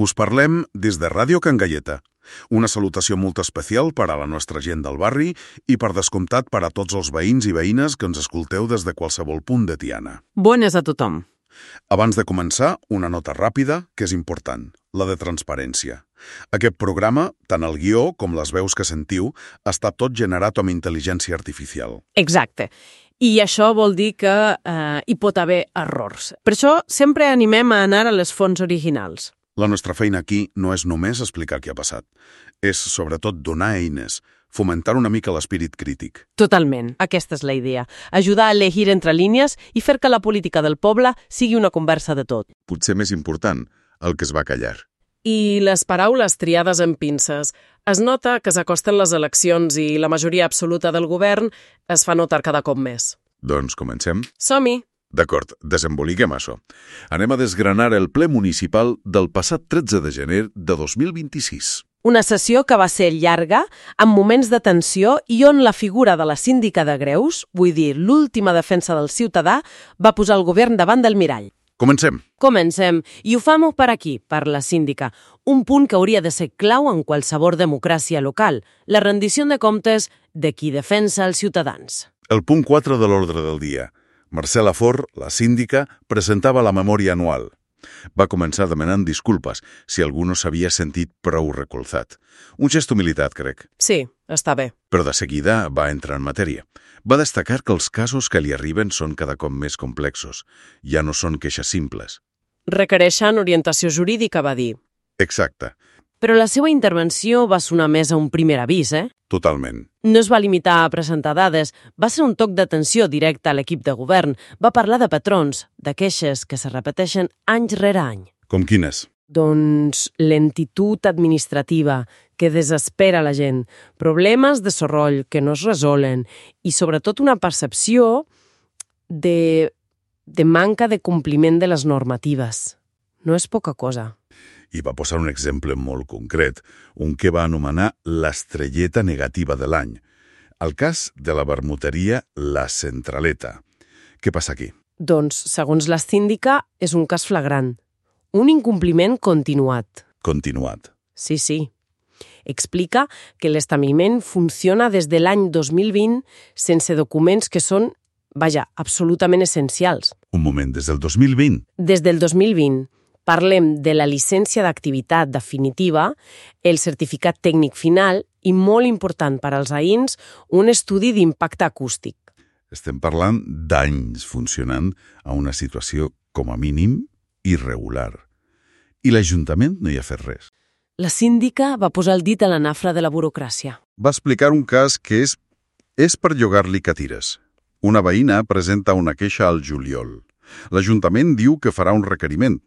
Us parlem des de Ràdio Can Galleta. Una salutació molt especial per a la nostra gent del barri i per descomptat per a tots els veïns i veïnes que ens escolteu des de qualsevol punt de Tiana. Bones a tothom. Abans de començar, una nota ràpida que és important, la de transparència. Aquest programa, tant el guió com les veus que sentiu, està tot generat amb intel·ligència artificial. Exacte. I això vol dir que eh, hi pot haver errors. Per això sempre animem a anar a les fonts originals. La nostra feina aquí no és només explicar què ha passat. És, sobretot, donar eines, fomentar una mica l'espírit crític. Totalment. Aquesta és la idea. Ajudar a elegir entre línies i fer que la política del poble sigui una conversa de tot. Potser més important, el que es va callar. I les paraules triades en pinces. Es nota que s'acosten les eleccions i la majoria absoluta del govern es fa notar cada cop més. Doncs comencem. Som-hi! D'acord, desemboliquem això. Anem a desgranar el ple municipal del passat 13 de gener de 2026. Una sessió que va ser llarga, amb moments de tensió i on la figura de la síndica de Greus, vull dir, l'última defensa del ciutadà, va posar el govern davant del mirall. Comencem. Comencem, i ho fem per aquí, per la síndica, un punt que hauria de ser clau en qualsevol democràcia local, la rendició de comptes de qui defensa els ciutadans. El punt 4 de l'ordre del dia. Marcela Fort, la síndica, presentava la memòria anual. Va començar demanant disculpes si algú no s'havia sentit prou recolzat. Un gest humilitat, crec. Sí, està bé. Però de seguida va entrar en matèria. Va destacar que els casos que li arriben són cada cop més complexos. Ja no són queixes simples. Requereixen orientació jurídica, va dir. Exacte. Però la seva intervenció va sonar més a un primer avís, eh? Totalment. No es va limitar a presentar dades, va ser un toc d'atenció directe a l'equip de govern, va parlar de patrons, de queixes que se repeteixen any rere any. Com quines? Doncs lentitud administrativa, que desespera la gent, problemes de soroll que no es resolen i sobretot una percepció de, de manca de compliment de les normatives. No és poca cosa. I va posar un exemple molt concret, un que va anomenar l'estrelleta negativa de l'any. El cas de la vermuteria La Centraleta. Què passa aquí? Doncs, segons la síndica, és un cas flagrant. Un incompliment continuat. Continuat. Sí, sí. Explica que l'establiment funciona des de l'any 2020 sense documents que són, vaja, absolutament essencials. Un moment, des del 2020? Des del 2020 parlem de la llicència d'activitat definitiva, el certificat tècnic final i, molt important per als veïns, un estudi d'impacte acústic. Estem parlant d'anys funcionant a una situació, com a mínim, irregular. I l'Ajuntament no hi ha fet res. La síndica va posar el dit a la nafra de la burocràcia. Va explicar un cas que és, és per llogar-li catires. Una veïna presenta una queixa al juliol. L'Ajuntament diu que farà un requeriment,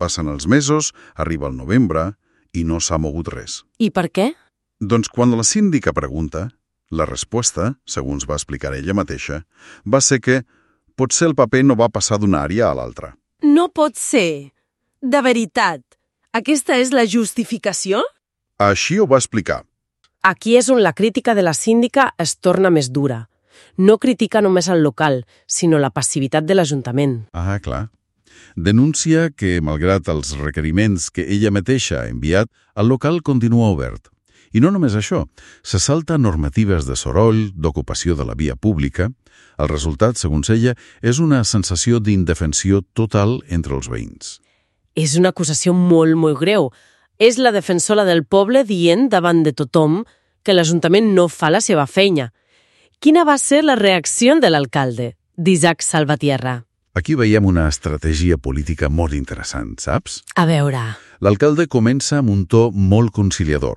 Passen els mesos, arriba el novembre i no s'ha mogut res. I per què? Doncs quan la síndica pregunta, la resposta, segons va explicar ella mateixa, va ser que potser el paper no va passar d'una àrea a l'altra. No pot ser. De veritat. Aquesta és la justificació? Així ho va explicar. Aquí és on la crítica de la síndica es torna més dura. No critica només el local, sinó la passivitat de l'Ajuntament. Ah, clar. Denuncia que, malgrat els requeriments que ella mateixa ha enviat, el local continua obert. I no només això, se salta normatives de soroll, d'ocupació de la via pública. El resultat, segons ella, és una sensació d'indefensió total entre els veïns. És una acusació molt, molt greu. És la defensora del poble dient davant de tothom que l'Ajuntament no fa la seva feina. Quina va ser la reacció de l'alcalde, d'Isaac Salvatierra? Aquí veiem una estratègia política molt interessant, saps? A veure... L'alcalde comença amb un to molt conciliador.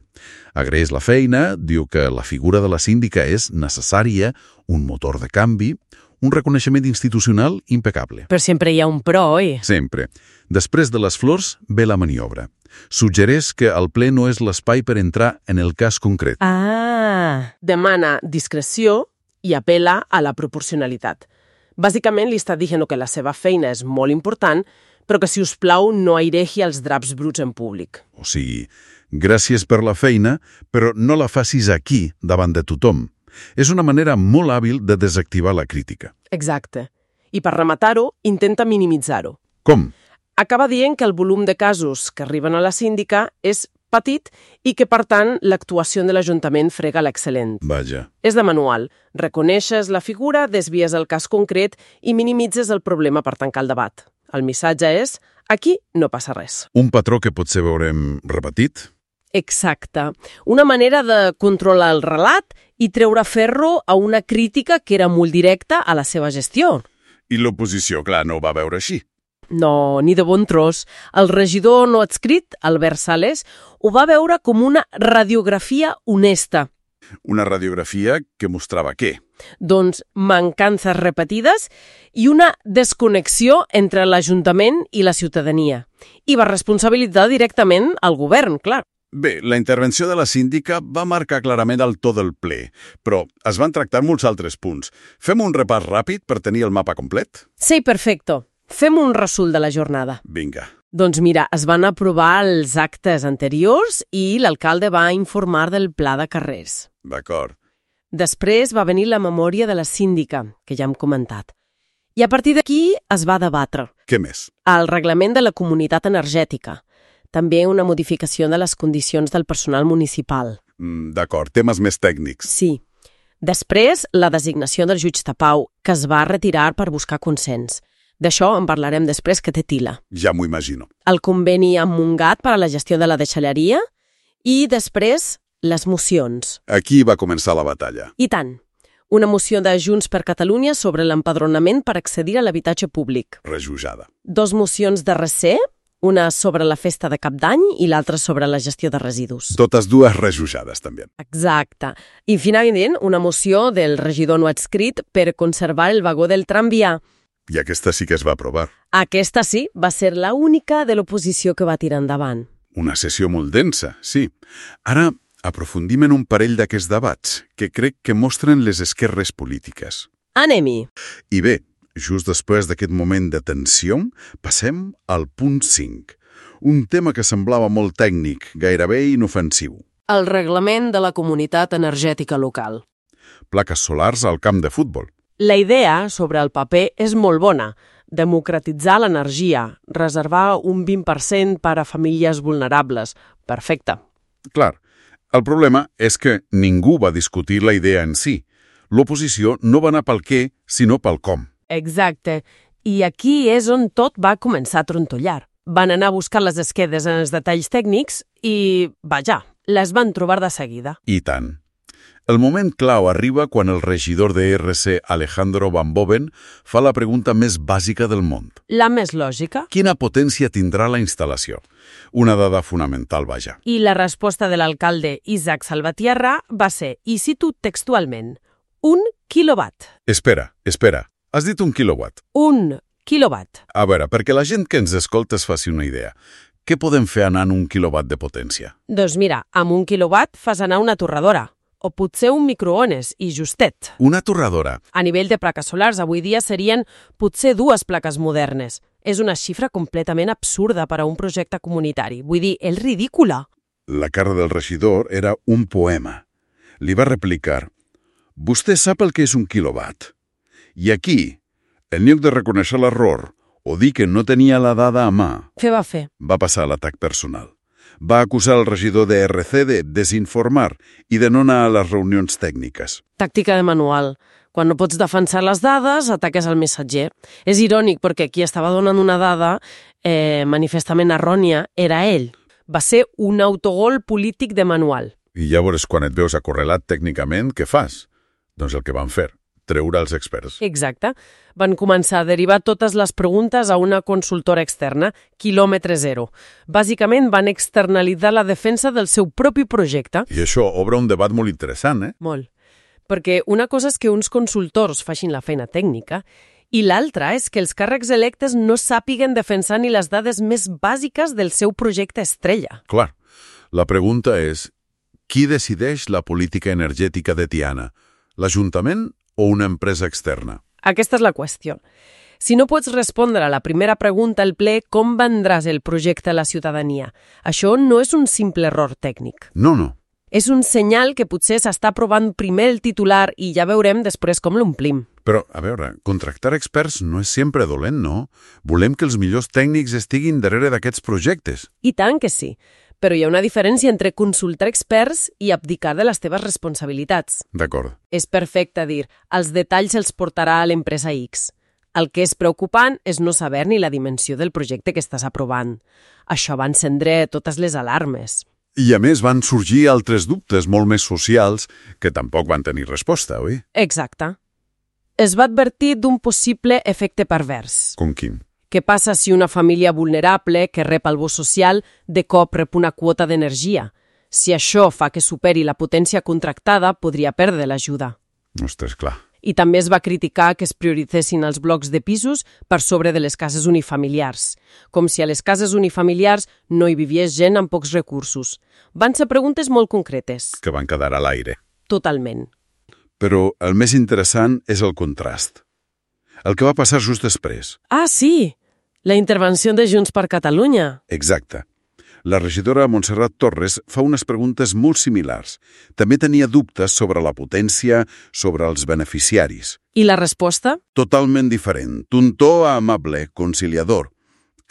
Agraeix la feina, diu que la figura de la síndica és necessària, un motor de canvi, un reconeixement institucional impecable. Però sempre hi ha un pro, oi? Sempre. Després de les flors ve la maniobra. Suggereix que el ple no és l'espai per entrar en el cas concret. Ah... Demana discreció i apela a la proporcionalitat. Bàsicament li està dient que la seva feina és molt important, però que, si us plau, no airegi els draps bruts en públic. O sigui, gràcies per la feina, però no la facis aquí, davant de tothom. És una manera molt hàbil de desactivar la crítica. Exacte. I per rematar-ho, intenta minimitzar-ho. Com? acaba dient que el volum de casos que arriben a la síndica és petit i que, per tant, l'actuació de l'Ajuntament frega l'excel·lent. Vaja. És de manual. Reconeixes la figura, desvies el cas concret i minimitzes el problema per tancar el debat. El missatge és, aquí no passa res. Un patró que potser veurem repetit? Exacte. Una manera de controlar el relat i treure ferro a una crítica que era molt directa a la seva gestió. I l'oposició, clar, no ho va veure així. No, ni de bon tros. El regidor no adscrit, Albert Sales, ho va veure com una radiografia honesta. Una radiografia que mostrava què? Doncs mancances repetides i una desconnexió entre l'Ajuntament i la ciutadania. I va responsabilitzar directament al govern, clar. Bé, la intervenció de la síndica va marcar clarament el to del ple, però es van tractar molts altres punts. Fem un repàs ràpid per tenir el mapa complet? Sí, perfecto. Fem un resum de la jornada. Vinga. Doncs mira, es van aprovar els actes anteriors i l'alcalde va informar del pla de carrers. D'acord. Després va venir la memòria de la síndica, que ja hem comentat. I a partir d'aquí es va debatre Què més? el reglament de la comunitat energètica, també una modificació de les condicions del personal municipal. Mm, D'acord, temes més tècnics. Sí. Després, la designació del jutge de pau, que es va retirar per buscar consens. D'això en parlarem després que té tila. Ja m'ho imagino. El conveni amb Mungat per a la gestió de la deixalleria i després les mocions. Aquí va començar la batalla. I tant. Una moció de Junts per Catalunya sobre l'empadronament per accedir a l'habitatge públic. Rejujada. Dos mocions de recer, una sobre la festa de Cap d'Any i l'altra sobre la gestió de residus. Totes dues rejujades, també. Exacte. I finalment, una moció del regidor no adscrit per conservar el vagó del tramvia. I aquesta sí que es va aprovar. Aquesta sí, va ser la única de l'oposició que va tirar endavant. Una sessió molt densa, sí. Ara aprofundim en un parell d'aquests debats que crec que mostren les esquerres polítiques. Anem-hi. I bé, just després d'aquest moment de tensió, passem al punt 5. Un tema que semblava molt tècnic, gairebé inofensiu. El reglament de la comunitat energètica local. Plaques solars al camp de futbol. La idea sobre el paper és molt bona. Democratitzar l'energia, reservar un 20% per a famílies vulnerables. Perfecte. Clar, el problema és que ningú va discutir la idea en si. L'oposició no va anar pel què, sinó pel com. Exacte. I aquí és on tot va començar a trontollar. Van anar a buscar les esquedes en els detalls tècnics i, vaja, les van trobar de seguida. I tant. El moment clau arriba quan el regidor de RC, Alejandro Van Boven, fa la pregunta més bàsica del món. La més lògica. Quina potència tindrà la instal·lació? Una dada fonamental, vaja. I la resposta de l'alcalde Isaac Salvatierra va ser, i cito textualment, un quilowatt. Espera, espera. Has dit un quilowatt. Un quilowatt. A veure, perquè la gent que ens escolta es faci una idea. Què podem fer anant un quilowatt de potència? Doncs mira, amb un quilowatt fas anar una torradora, o potser un microones, i justet. Una torradora. A nivell de plaques solars, avui dia serien potser dues plaques modernes. És una xifra completament absurda per a un projecte comunitari. Vull dir, és ridícula. La cara del regidor era un poema. Li va replicar, «Vostè sap el que és un quilowatt. I aquí, en lloc de reconèixer l'error o dir que no tenia la dada a mà, Què va fer? va passar a l'atac personal. Va acusar el regidor de RC de desinformar i de no anar a les reunions tècniques. Tàctica de manual. Quan no pots defensar les dades, ataques el missatger. És irònic perquè qui estava donant una dada eh, manifestament errònia era ell. Va ser un autogol polític de manual. I llavors, quan et veus acorrelat tècnicament, què fas? Doncs el que van fer, treure els experts. Exacte. Van començar a derivar totes les preguntes a una consultora externa, quilòmetre zero. Bàsicament van externalitzar la defensa del seu propi projecte. I això obre un debat molt interessant, eh? Molt. Perquè una cosa és que uns consultors facin la feina tècnica i l'altra és que els càrrecs electes no sàpiguen defensar ni les dades més bàsiques del seu projecte estrella. Clar, la pregunta és, qui decideix la política energètica de Tiana? L'Ajuntament o una empresa externa? Aquesta és la qüestió. Si no pots respondre a la primera pregunta al ple, com vendràs el projecte a la ciutadania? Això no és un simple error tècnic. No, no. És un senyal que potser s'està provant primer el titular i ja veurem després com l'omplim. Però, a veure, contractar experts no és sempre dolent, no? Volem que els millors tècnics estiguin darrere d'aquests projectes. I tant que sí. Però hi ha una diferència entre consultar experts i abdicar de les teves responsabilitats. D'acord. És perfecte dir, els detalls els portarà a l'empresa X. El que és preocupant és no saber ni la dimensió del projecte que estàs aprovant. Això va encendre totes les alarmes. I a més van sorgir altres dubtes molt més socials que tampoc van tenir resposta, oi? Exacte. Es va advertir d'un possible efecte pervers. Com quin? Què passa si una família vulnerable que rep el bo social de cop rep una quota d'energia? Si això fa que superi la potència contractada, podria perdre l'ajuda. Ostres, clar. I també es va criticar que es prioritzessin els blocs de pisos per sobre de les cases unifamiliars, com si a les cases unifamiliars no hi vivies gent amb pocs recursos. Van ser preguntes molt concretes. Que van quedar a l'aire. Totalment. Però el més interessant és el contrast. El que va passar just després. Ah, sí! La intervenció de Junts per Catalunya. Exacte. La regidora Montserrat Torres fa unes preguntes molt similars. També tenia dubtes sobre la potència, sobre els beneficiaris. I la resposta? Totalment diferent. Un to amable, conciliador.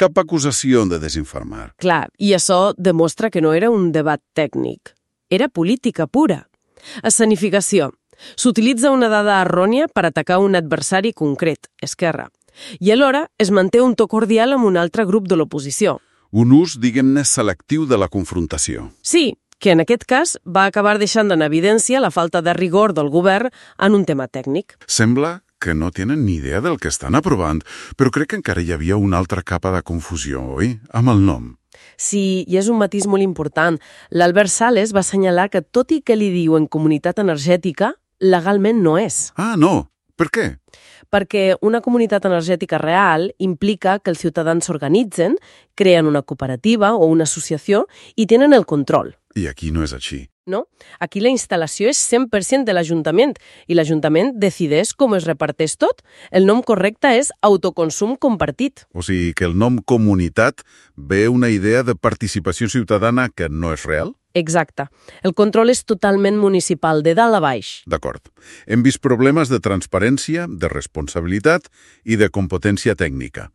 Cap acusació de desinformar. Clar, i això demostra que no era un debat tècnic. Era política pura. Escenificació. S'utilitza una dada errònia per atacar un adversari concret, Esquerra. I alhora es manté un to cordial amb un altre grup de l'oposició. Un ús, diguem-ne, selectiu de la confrontació. Sí, que en aquest cas va acabar deixant en evidència la falta de rigor del govern en un tema tècnic. Sembla que no tenen ni idea del que estan aprovant, però crec que encara hi havia una altra capa de confusió, oi? Amb el nom. Sí, i és un matís molt important. L'Albert Sales va assenyalar que tot i que li diuen comunitat energètica, legalment no és. Ah, no. Per què? Perquè una comunitat energètica real implica que els ciutadans s'organitzen, creen una cooperativa o una associació i tenen el control. I aquí no és així. No? Aquí la instal·lació és 100% de l'Ajuntament i l'Ajuntament decideix com es reparteix tot. El nom correcte és autoconsum compartit. O sigui que el nom comunitat ve una idea de participació ciutadana que no és real? Exacte. El control és totalment municipal, de dalt a baix. D'acord. Hem vist problemes de transparència, de responsabilitat i de competència tècnica.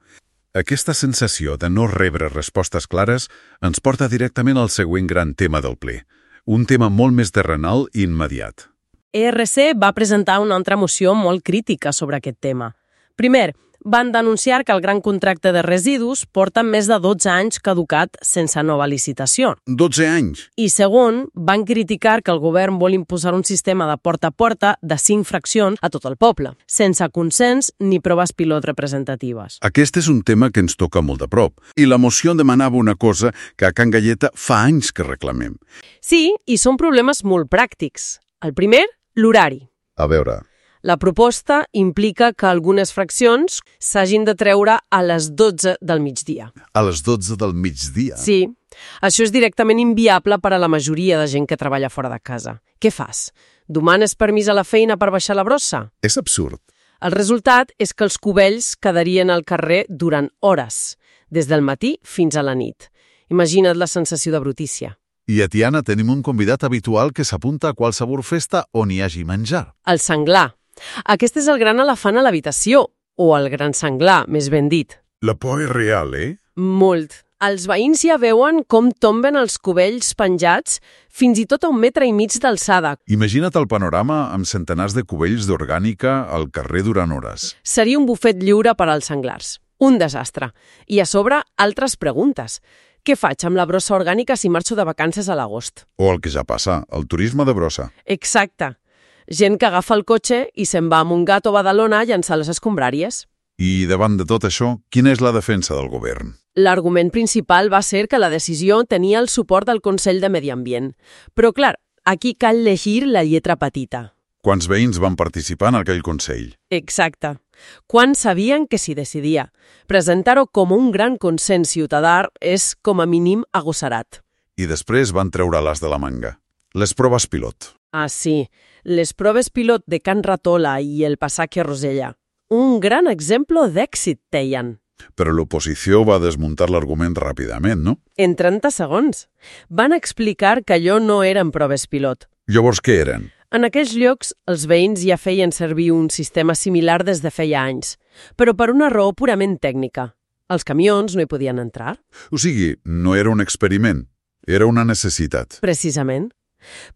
Aquesta sensació de no rebre respostes clares ens porta directament al següent gran tema del ple, un tema molt més terrenal i immediat. ERC va presentar una altra moció molt crítica sobre aquest tema. Primer, van denunciar que el gran contracte de residus porta més de 12 anys caducat sense nova licitació. 12 anys? I segon, van criticar que el govern vol imposar un sistema de porta a porta de 5 fraccions a tot el poble, sense consens ni proves pilot representatives. Aquest és un tema que ens toca molt de prop, i la moció demanava una cosa que a Can Galleta fa anys que reclamem. Sí, i són problemes molt pràctics. El primer, l'horari. A veure, la proposta implica que algunes fraccions s'hagin de treure a les 12 del migdia. A les 12 del migdia? Sí. Això és directament inviable per a la majoria de gent que treballa fora de casa. Què fas? Domanes permís a la feina per baixar la brossa? És absurd. El resultat és que els cubells quedarien al carrer durant hores, des del matí fins a la nit. Imagina't la sensació de brutícia. I a Tiana tenim un convidat habitual que s'apunta a qualsevol festa on hi hagi menjar. El senglar. Aquest és el gran elefant a l'habitació, o el gran senglar, més ben dit. La por és real, eh? Molt. Els veïns ja veuen com tomben els cubells penjats fins i tot a un metre i mig d'alçada. Imagina't el panorama amb centenars de cubells d'orgànica al carrer durant hores. Seria un bufet lliure per als senglars. Un desastre. I a sobre, altres preguntes. Què faig amb la brossa orgànica si marxo de vacances a l'agost? O el que ja passa, el turisme de brossa. Exacte. Gent que agafa el cotxe i se'n va a Montgat o Badalona a llançar les escombràries. I davant de tot això, quina és la defensa del govern? L'argument principal va ser que la decisió tenia el suport del Consell de Medi Ambient. Però, clar, aquí cal llegir la lletra petita. Quants veïns van participar en aquell Consell? Exacte. Quan sabien que s'hi decidia. Presentar-ho com un gran consens ciutadà és, com a mínim, agossarat. I després van treure les de la manga. Les proves pilot. Ah, sí. Les proves pilot de Can Ratola i el Passaque Rosella. Un gran exemple d'èxit, deien. Però l'oposició va desmuntar l'argument ràpidament, no? En 30 segons. Van explicar que allò no eren proves pilot. Llavors què eren? En aquells llocs, els veïns ja feien servir un sistema similar des de feia anys, però per una raó purament tècnica. Els camions no hi podien entrar. O sigui, no era un experiment, era una necessitat. Precisament.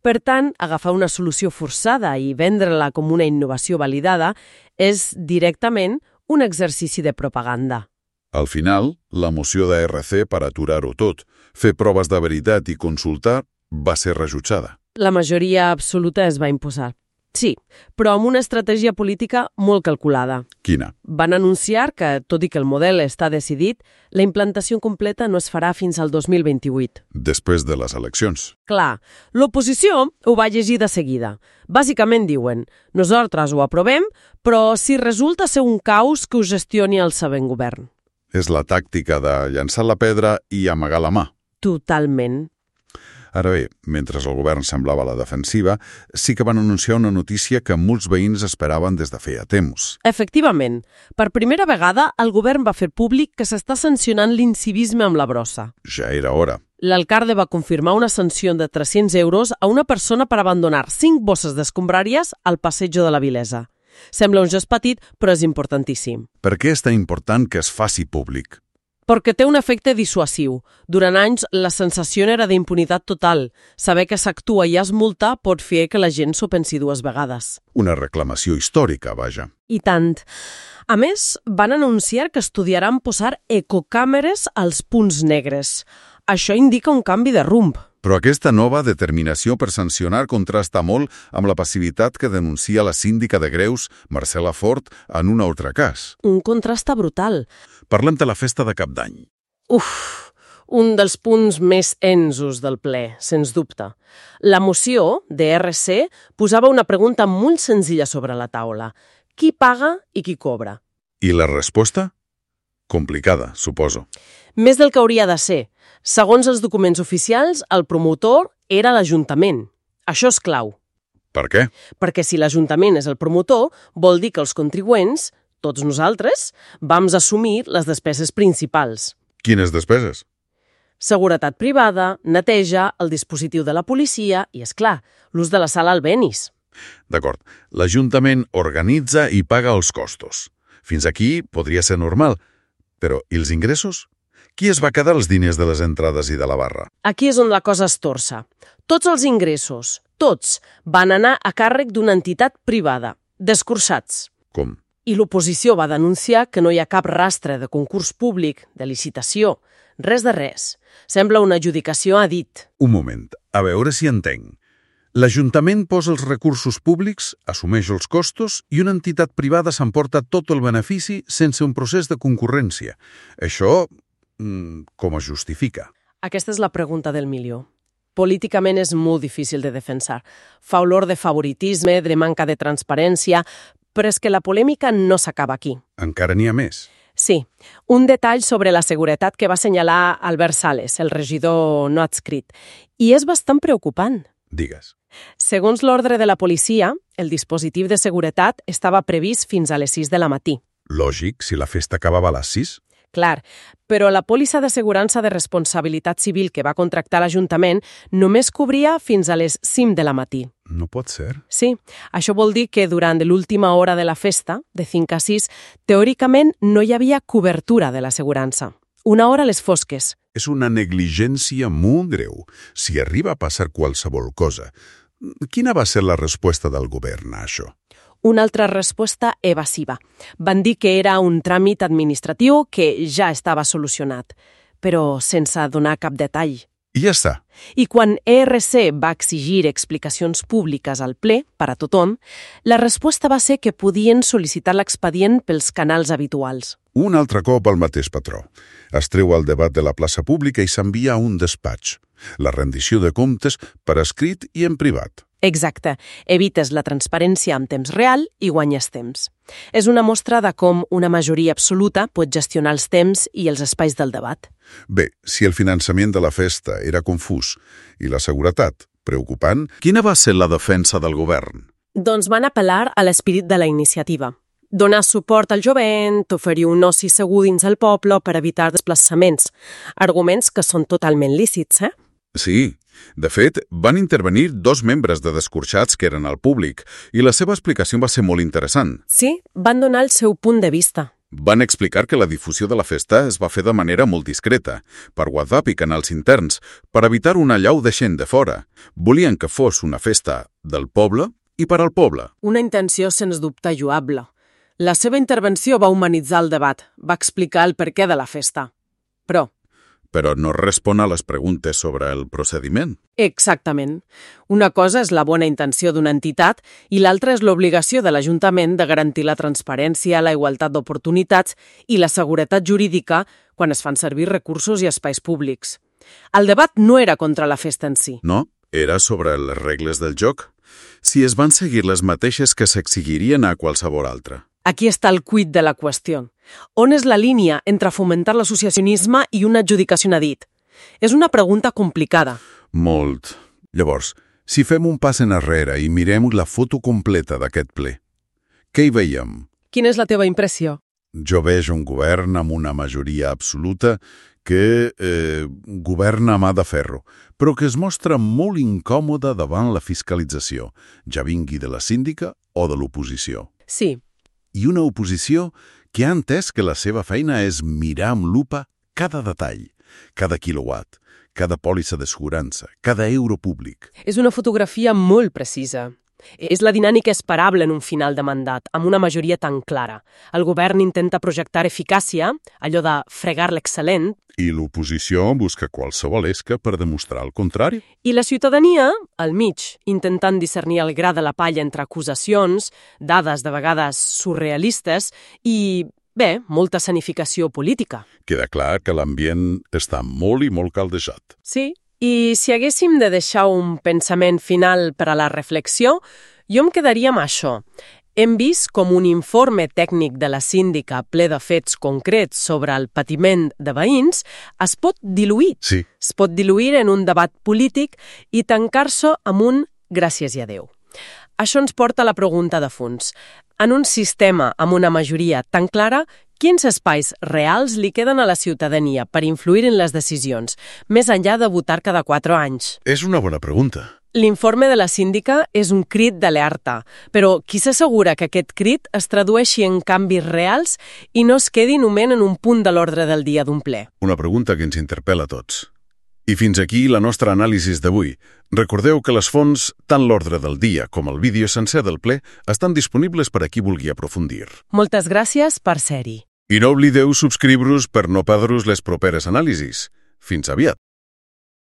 Per tant, agafar una solució forçada i vendre-la com una innovació validada és directament un exercici de propaganda. Al final, la moció de RC per aturar-ho tot, fer proves de veritat i consultar, va ser rebutjada. La majoria absoluta es va imposar. Sí, però amb una estratègia política molt calculada. Quina? Van anunciar que, tot i que el model està decidit, la implantació completa no es farà fins al 2028. Després de les eleccions. Clar, l'oposició ho va llegir de seguida. Bàsicament diuen, nosaltres ho aprovem, però si resulta ser un caos que ho gestioni el sabent govern. És la tàctica de llançar la pedra i amagar la mà. Totalment. Ara bé, mentre el govern semblava a la defensiva, sí que van anunciar una notícia que molts veïns esperaven des de feia temps. Efectivament, per primera vegada el govern va fer públic que s'està sancionant l'incivisme amb la brossa. Ja era hora. L'alcalde va confirmar una sanció de 300 euros a una persona per abandonar 5 bosses d'escombràries al passeig de la Vilesa. Sembla un gest petit, però és importantíssim. Per què és tan important que es faci públic? Perquè té un efecte dissuasiu. Durant anys, la sensació era d'impunitat total. Saber que s'actua i es multa pot fer que la gent s'ho pensi dues vegades. Una reclamació històrica, vaja. I tant. A més, van anunciar que estudiaran posar ecocàmeres als punts negres. Això indica un canvi de rumb. Però aquesta nova determinació per sancionar contrasta molt amb la passivitat que denuncia la síndica de Greus, Marcela Fort, en un altre cas. Un contrasta brutal. Parlem de la festa de Cap d'Any. Uf, un dels punts més ensos del ple, sens dubte. La moció, DRC, posava una pregunta molt senzilla sobre la taula. Qui paga i qui cobra? I la resposta? Complicada, suposo. Més del que hauria de ser. Segons els documents oficials, el promotor era l'Ajuntament. Això és clau. Per què? Perquè si l'Ajuntament és el promotor, vol dir que els contribuents, tots nosaltres, vam assumir les despeses principals. Quines despeses? Seguretat privada, neteja, el dispositiu de la policia i, és clar, l'ús de la sala al Benis. D'acord. L'Ajuntament organitza i paga els costos. Fins aquí podria ser normal. Però i els ingressos? Qui es va quedar els diners de les entrades i de la barra? Aquí és on la cosa es torça. Tots els ingressos, tots, van anar a càrrec d'una entitat privada, descursats. Com? I l'oposició va denunciar que no hi ha cap rastre de concurs públic, de licitació, res de res. Sembla una adjudicació a dit. Un moment, a veure si entenc. L'Ajuntament posa els recursos públics, assumeix els costos i una entitat privada s'emporta tot el benefici sense un procés de concurrència. Això, mm, com es justifica? Aquesta és la pregunta del milió. Políticament és molt difícil de defensar. Fa olor de favoritisme, de manca de transparència, però és que la polèmica no s'acaba aquí. Encara n'hi ha més. Sí, un detall sobre la seguretat que va assenyalar Albert Sales, el regidor no adscrit. I és bastant preocupant. Digues. Segons l'ordre de la policia, el dispositiu de seguretat estava previst fins a les 6 de la matí. Lògic, si la festa acabava a les 6. Clar, però la pòlissa d'assegurança de responsabilitat civil que va contractar l'Ajuntament només cobria fins a les 5 de la matí. No pot ser. Sí, això vol dir que durant l'última hora de la festa, de 5 a 6, teòricament no hi havia cobertura de l'assegurança. Una hora a les fosques. És una negligència molt greu. Si arriba a passar qualsevol cosa, quina va ser la resposta del govern a això? Una altra resposta evasiva. Van dir que era un tràmit administratiu que ja estava solucionat, però sense donar cap detall. I ja està. I quan ERC va exigir explicacions públiques al ple, per a tothom, la resposta va ser que podien sol·licitar l'expedient pels canals habituals. Un altre cop el mateix patró. Es treu el debat de la plaça pública i s'envia a un despatx. La rendició de comptes per escrit i en privat. Exacte. Evites la transparència en temps real i guanyes temps. És una mostra de com una majoria absoluta pot gestionar els temps i els espais del debat. Bé, si el finançament de la festa era confús i la seguretat preocupant, quina va ser la defensa del govern? Doncs van apel·lar a l'esperit de la iniciativa. donar suport al jovent, oferir un oci segur dins el poble per evitar desplaçaments. Arguments que són totalment lícits, eh? Sí. De fet, van intervenir dos membres de Descorxats que eren al públic i la seva explicació va ser molt interessant. Sí, van donar el seu punt de vista. Van explicar que la difusió de la festa es va fer de manera molt discreta, per WhatsApp i canals interns, per evitar una llau de gent de fora. Volien que fos una festa del poble i per al poble. Una intenció, sens dubte, lloable. La seva intervenció va humanitzar el debat, va explicar el perquè de la festa. Però... Però no respon a les preguntes sobre el procediment. Exactament. Una cosa és la bona intenció d'una entitat i l'altra és l'obligació de l'Ajuntament de garantir la transparència, la igualtat d'oportunitats i la seguretat jurídica quan es fan servir recursos i espais públics. El debat no era contra la festa en si. No, era sobre les regles del joc. Si es van seguir les mateixes que s'exigirien a qualsevol altra. Aquí està el cuit de la qüestió. On és la línia entre fomentar l'associacionisme i una adjudicació a dit? És una pregunta complicada. Molt. Llavors, si fem un pas enrere i mirem la foto completa d'aquest ple, què hi veiem? Quina és la teva impressió? Jo veig un govern amb una majoria absoluta que eh, governa a mà de ferro, però que es mostra molt incòmode davant la fiscalització, ja vingui de la síndica o de l'oposició. Sí. I una oposició que ha entès que la seva feina és mirar amb lupa cada detall, cada quilowatt, cada pòlissa d'assegurança, cada euro públic. És una fotografia molt precisa. És la dinàmica esperable en un final de mandat, amb una majoria tan clara. El govern intenta projectar eficàcia, allò de fregar l'excel·lent, i l'oposició busca qualsevol esca per demostrar el contrari. I la ciutadania, al mig, intentant discernir el gra de la palla entre acusacions, dades de vegades surrealistes i, bé, molta sanificació política. Queda clar que l'ambient està molt i molt caldejat. Sí, i si haguéssim de deixar un pensament final per a la reflexió, jo em quedaria amb això. Hem vist com un informe tècnic de la síndica ple de fets concrets sobre el patiment de veïns es pot diluir. Sí. Es pot diluir en un debat polític i tancar-se amb un gràcies i adeu. Això ens porta a la pregunta de fons. En un sistema amb una majoria tan clara, quins espais reals li queden a la ciutadania per influir en les decisions, més enllà de votar cada quatre anys? És una bona pregunta. L'informe de la síndica és un crit d'alerta, però qui s'assegura que aquest crit es tradueixi en canvis reals i no es quedi només en un punt de l'ordre del dia d'un ple? Una pregunta que ens interpel·la a tots. I fins aquí la nostra anàlisi d'avui. Recordeu que les fonts, tant l'ordre del dia com el vídeo sencer del ple, estan disponibles per a qui vulgui aprofundir. Moltes gràcies per ser-hi. I no oblideu subscriure-us per no perdre-us les properes anàlisis. Fins aviat!